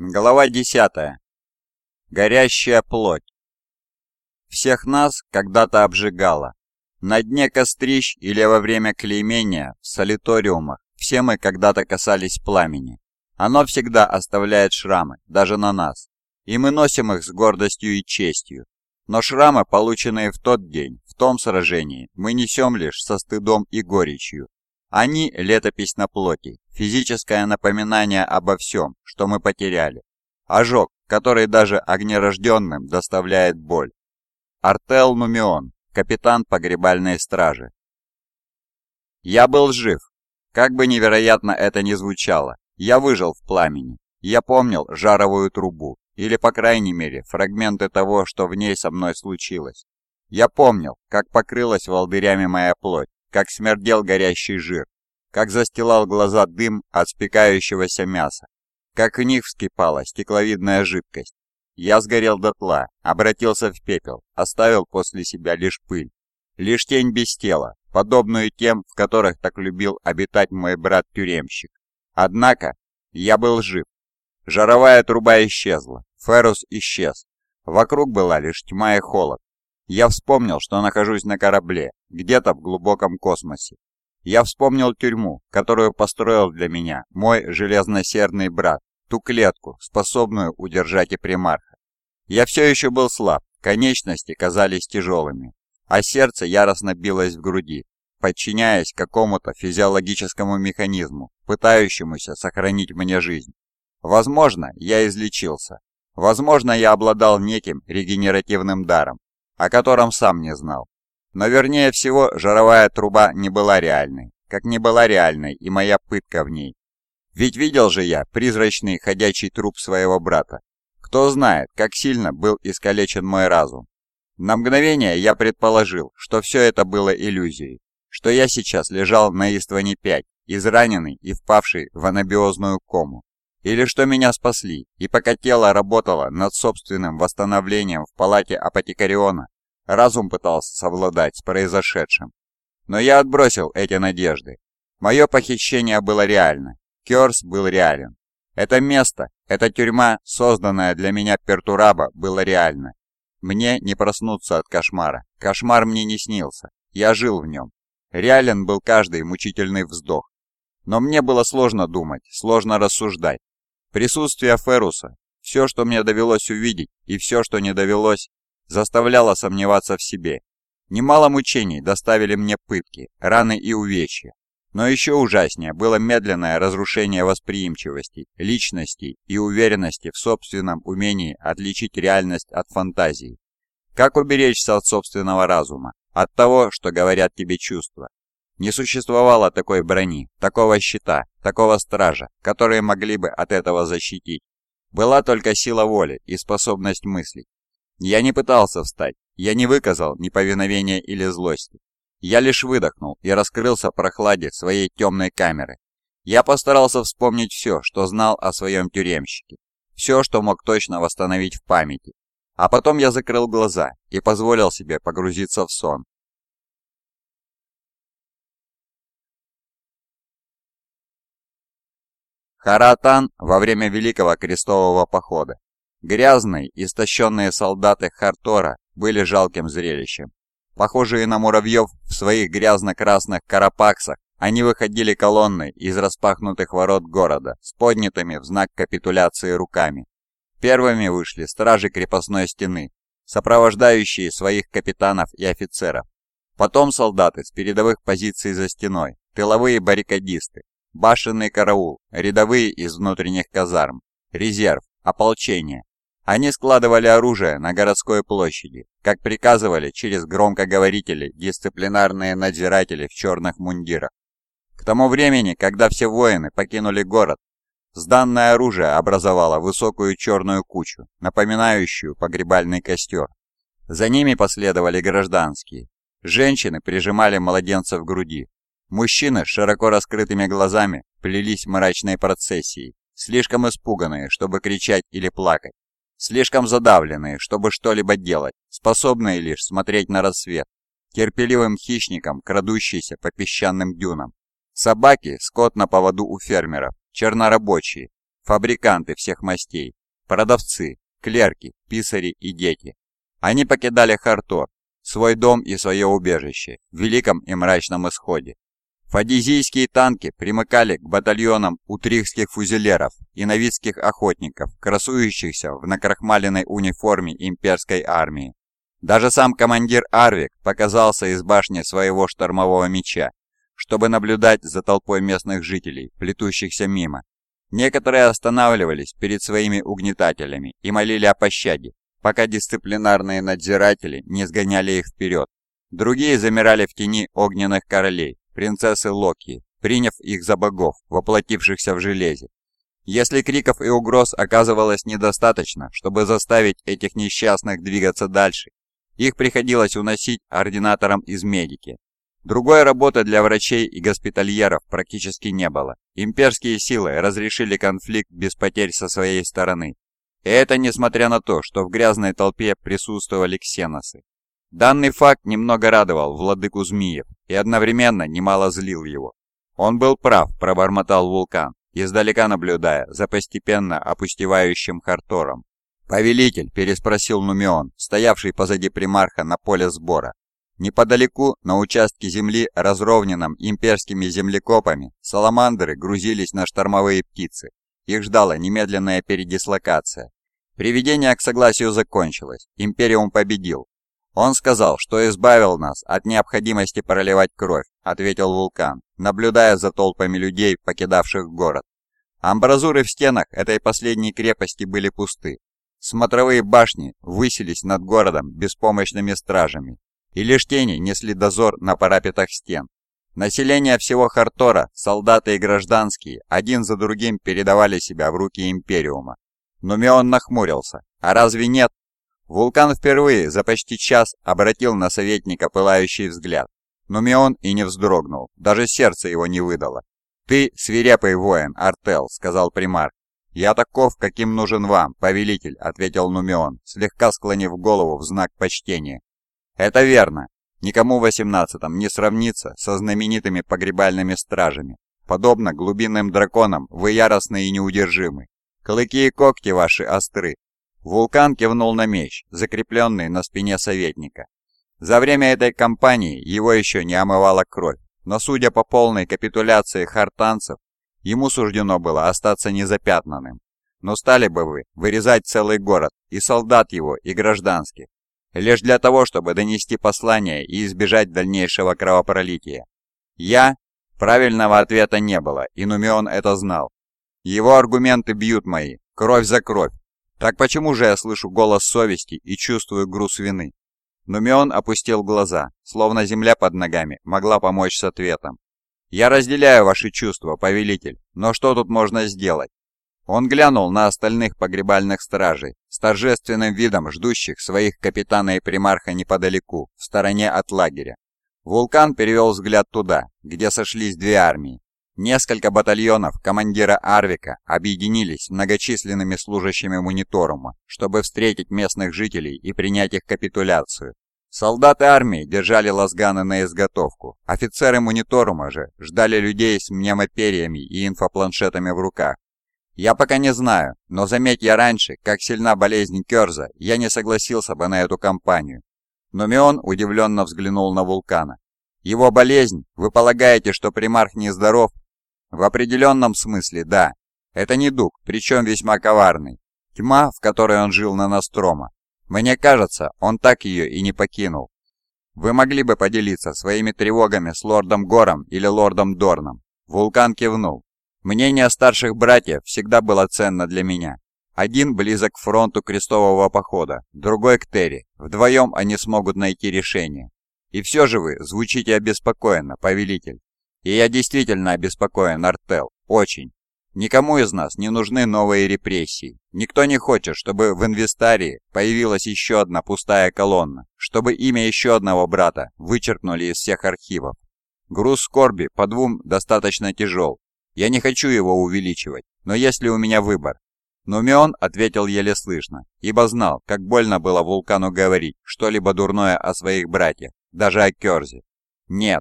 Глава 10. Горящая плоть. Всех нас когда-то обжигало. На дне кострищ или во время клеймения в солиториумах все мы когда-то касались пламени. Оно всегда оставляет шрамы, даже на нас. И мы носим их с гордостью и честью. Но шрамы, полученные в тот день, в том сражении, мы несем лишь со стыдом и горечью. Они – летопись на плоти, физическое напоминание обо всем, что мы потеряли. Ожог, который даже огнерожденным доставляет боль. Артел Нумион, капитан погребальной стражи. Я был жив. Как бы невероятно это ни звучало, я выжил в пламени. Я помнил жаровую трубу, или, по крайней мере, фрагменты того, что в ней со мной случилось. Я помнил, как покрылась волдырями моя плоть, как смердел горящий жир, как застилал глаза дым от спекающегося мяса, как в них вскипала стекловидная жидкость. Я сгорел дотла, обратился в пепел, оставил после себя лишь пыль, лишь тень без тела, подобную тем, в которых так любил обитать мой брат-тюремщик. Однако я был жив. Жаровая труба исчезла, Феррус исчез. Вокруг была лишь тьма и холод. Я вспомнил, что нахожусь на корабле, где-то в глубоком космосе. Я вспомнил тюрьму, которую построил для меня мой железносердный брат, ту клетку, способную удержать и примарха. Я все еще был слаб, конечности казались тяжелыми, а сердце яростно билось в груди, подчиняясь какому-то физиологическому механизму, пытающемуся сохранить мне жизнь. Возможно, я излечился. Возможно, я обладал неким регенеративным даром, о котором сам не знал. Но вернее всего, жаровая труба не была реальной, как не была реальной и моя пытка в ней. Ведь видел же я призрачный ходячий труп своего брата. Кто знает, как сильно был искалечен мой разум. На мгновение я предположил, что все это было иллюзией, что я сейчас лежал на Истване-5, израненный и впавший в анабиозную кому. Или что меня спасли, и пока тело работало над собственным восстановлением в палате апотекариона, разум пытался совладать с произошедшим. Но я отбросил эти надежды. Мое похищение было реально. Керс был реален. Это место, эта тюрьма, созданная для меня Пертураба, было реально. Мне не проснуться от кошмара. Кошмар мне не снился. Я жил в нем. Реален был каждый мучительный вздох. Но мне было сложно думать, сложно рассуждать. Присутствие Феруса, все, что мне довелось увидеть, и все, что не довелось, заставляло сомневаться в себе. Немало мучений доставили мне пытки, раны и увечья. Но еще ужаснее было медленное разрушение восприимчивости, личности и уверенности в собственном умении отличить реальность от фантазии. Как уберечься от собственного разума, от того, что говорят тебе чувства? Не существовало такой брони, такого щита, такого стража, которые могли бы от этого защитить. Была только сила воли и способность мыслить. Я не пытался встать, я не выказал неповиновения или злости. Я лишь выдохнул и раскрылся прохладе своей темной камеры. Я постарался вспомнить все, что знал о своем тюремщике, все, что мог точно восстановить в памяти. А потом я закрыл глаза и позволил себе погрузиться в сон, Харатан во время Великого Крестового Похода. Грязные, истощенные солдаты Хартора были жалким зрелищем. Похожие на муравьев в своих грязно-красных карапаксах, они выходили колонной из распахнутых ворот города с поднятыми в знак капитуляции руками. Первыми вышли стражи крепостной стены, сопровождающие своих капитанов и офицеров. Потом солдаты с передовых позиций за стеной, тыловые баррикадисты, башенный караул, рядовые из внутренних казарм, резерв, ополчение. Они складывали оружие на городской площади, как приказывали через громкоговорители дисциплинарные надзиратели в черных мундирах. К тому времени, когда все воины покинули город, сданное оружие образовало высокую черную кучу, напоминающую погребальный костер. За ними последовали гражданские. Женщины прижимали младенцев к груди, Мужчины с широко раскрытыми глазами плелись мрачной процессией, слишком испуганные, чтобы кричать или плакать, слишком задавленные, чтобы что-либо делать, способные лишь смотреть на рассвет, терпеливым хищникам, крадущиеся по песчаным дюнам. Собаки, скот на поводу у фермеров, чернорабочие, фабриканты всех мастей, продавцы, клерки, писари и дети. Они покидали Хартор, свой дом и свое убежище, в великом и мрачном исходе. Фадизийские танки примыкали к батальонам утрихских фузелеров и новицких охотников, красующихся в накрахмаленной униформе имперской армии. Даже сам командир Арвик показался из башни своего штормового меча, чтобы наблюдать за толпой местных жителей, плетущихся мимо. Некоторые останавливались перед своими угнетателями и молили о пощаде, пока дисциплинарные надзиратели не сгоняли их вперед. Другие замирали в тени огненных королей, принцессы Локи, приняв их за богов, воплотившихся в железе. Если криков и угроз оказывалось недостаточно, чтобы заставить этих несчастных двигаться дальше, их приходилось уносить ординаторам из медики. Другой работы для врачей и госпитальеров практически не было. Имперские силы разрешили конфликт без потерь со своей стороны. И это несмотря на то, что в грязной толпе присутствовали ксеносы. Данный факт немного радовал владыку Змиев и одновременно немало злил его. «Он был прав», – пробормотал вулкан, издалека наблюдая за постепенно опустевающим Хартором. «Повелитель», – переспросил Нумион, стоявший позади примарха на поле сбора. Неподалеку, на участке земли, разровненном имперскими землекопами, саламандры грузились на штормовые птицы. Их ждала немедленная передислокация. Приведение к согласию закончилось. Империум победил. «Он сказал, что избавил нас от необходимости проливать кровь», — ответил Вулкан, наблюдая за толпами людей, покидавших город. Амбразуры в стенах этой последней крепости были пусты. Смотровые башни высились над городом беспомощными стражами, и лишь тени несли дозор на парапетах стен. Население всего Хартора, солдаты и гражданские, один за другим передавали себя в руки Империума. Но Мион нахмурился. А разве нет? Вулкан впервые за почти час обратил на советника пылающий взгляд. Но Мион и не вздрогнул, даже сердце его не выдало. «Ты свирепый воин, Артел», — сказал примар. «Я таков, каким нужен вам, повелитель», — ответил Нумион, слегка склонив голову в знак почтения. «Это верно. Никому в восемнадцатом не сравнится со знаменитыми погребальными стражами. Подобно глубинным драконам, вы яростны и неудержимы. Клыки и когти ваши остры, Вулкан кивнул на меч, закрепленный на спине советника. За время этой кампании его еще не омывала кровь, но судя по полной капитуляции хартанцев, ему суждено было остаться незапятнанным. Но стали бы вы вырезать целый город, и солдат его, и гражданских, лишь для того, чтобы донести послание и избежать дальнейшего кровопролития. Я? Правильного ответа не было, и Нумион это знал. Его аргументы бьют мои, кровь за кровь, так почему же я слышу голос совести и чувствую груз вины? Нумион опустил глаза, словно земля под ногами могла помочь с ответом. «Я разделяю ваши чувства, повелитель, но что тут можно сделать?» Он глянул на остальных погребальных стражей, с торжественным видом ждущих своих капитана и примарха неподалеку, в стороне от лагеря. Вулкан перевел взгляд туда, где сошлись две армии, Несколько батальонов командира Арвика объединились многочисленными служащими мониторума, чтобы встретить местных жителей и принять их капитуляцию. Солдаты армии держали лазганы на изготовку. Офицеры мониторума же ждали людей с мнемопериями и инфопланшетами в руках. Я пока не знаю, но заметь я раньше, как сильна болезнь Керза, я не согласился бы на эту кампанию. Но Мион удивленно взглянул на вулкана. Его болезнь? Вы полагаете, что примарх нездоров в определенном смысле, да. Это не дух, причем весьма коварный. Тьма, в которой он жил на Настрома. Мне кажется, он так ее и не покинул. Вы могли бы поделиться своими тревогами с лордом Гором или лордом Дорном. Вулкан кивнул. Мнение старших братьев всегда было ценно для меня. Один близок к фронту крестового похода, другой к Терри. Вдвоем они смогут найти решение. И все же вы звучите обеспокоенно, повелитель. И я действительно обеспокоен, Артел, очень. Никому из нас не нужны новые репрессии. Никто не хочет, чтобы в инвестарии появилась еще одна пустая колонна, чтобы имя еще одного брата вычеркнули из всех архивов. Груз скорби по двум достаточно тяжел. Я не хочу его увеличивать, но есть ли у меня выбор? Нумион ответил еле слышно, ибо знал, как больно было вулкану говорить что-либо дурное о своих братьях, даже о Керзе. Нет,